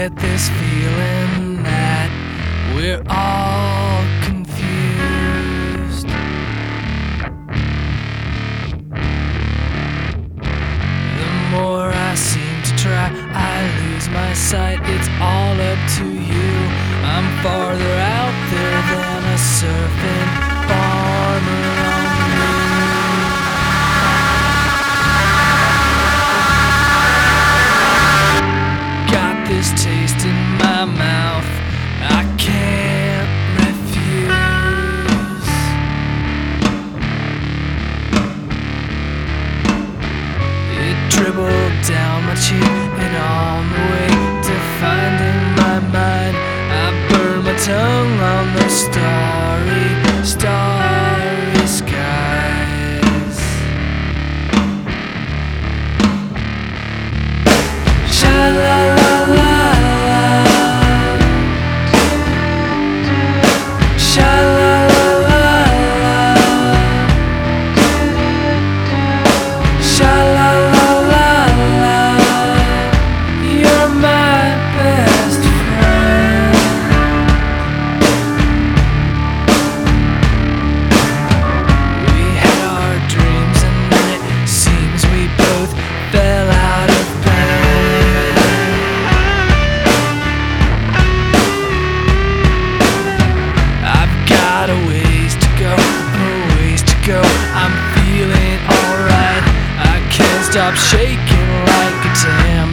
get this feeling that we're all confused. The more I seem to try, I lose my sight. It's all up to you. I'm farther out there than a surfing farmer my mouth I can't refuse. It dribbled down my cheek and on the way go. I'm feeling alright. I can't stop shaking like a tambourine.